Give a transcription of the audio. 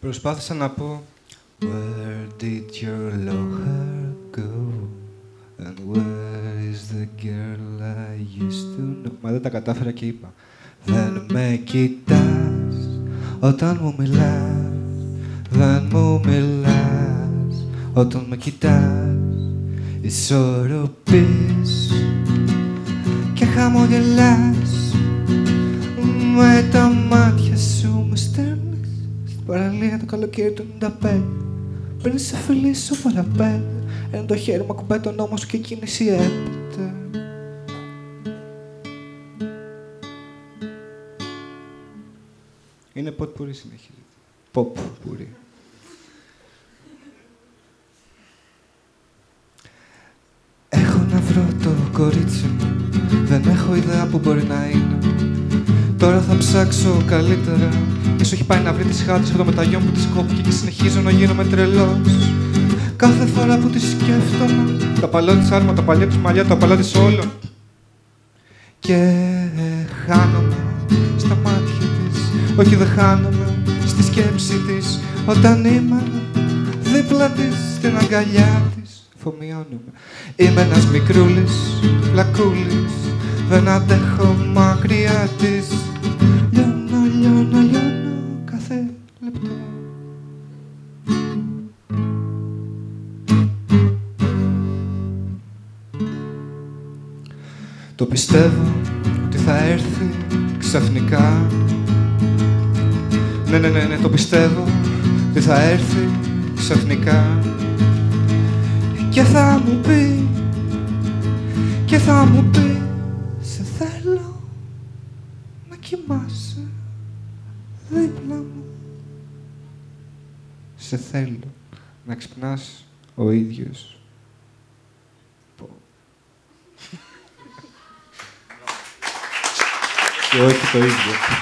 Προσπάθησα να πω Where did your lover go; And where is the girl I used to know; Μα δεν τα κατάφερα και είπα Δεν με κοιτάς όταν μου μιλάς. Δεν μου μιλάς όταν με κοιτάς. Ισορροπείς και χαμογελάς με τα παραλία το καλοκαίρι του 95 πριν σε φιλήσω παραπέντε ενώ το χέρι μου ακουμπάει τον νόμο σου και κίνηση έπεται Είναι ποτ πουρί συνεχίζεται. Ποπ πουρί. Έχω να βρω το κορίτσι μου. Δεν έχω ιδέα που μπορεί να είναι Τώρα θα ψάξω καλύτερα. Ίσως έχει πάει να βρει τις χάτες από το μεταγιόν που τις κόπηκε Και συνεχίζω να γίνομαι τρελός. Κάθε φορά που τη σκέφτομαι Το παλό της άρμα, το παλιό της μαλλιά, το παλό της όλων. Και χάνομαι στα μάτια της. Όχι δεν χάνομαι στη σκέψη της. Όταν είμαι δίπλα της στην αγκαλιά της Φομοιώνομαι Είμαι ένας μικρούλης, φλακούλης. Δεν αντέχω μακριά της λεπτό. Το πιστεύω ότι θα έρθει ξαφνικά. Ναι, ναι, ναι, ναι, το πιστεύω ότι θα έρθει ξαφνικά. Και θα μου πει Και θα μου πει Σε θέλω να κοιμάσαι δίπλα μου Σε θέλω να ξυπνάς ο ίδιος και όχι το ίδιο.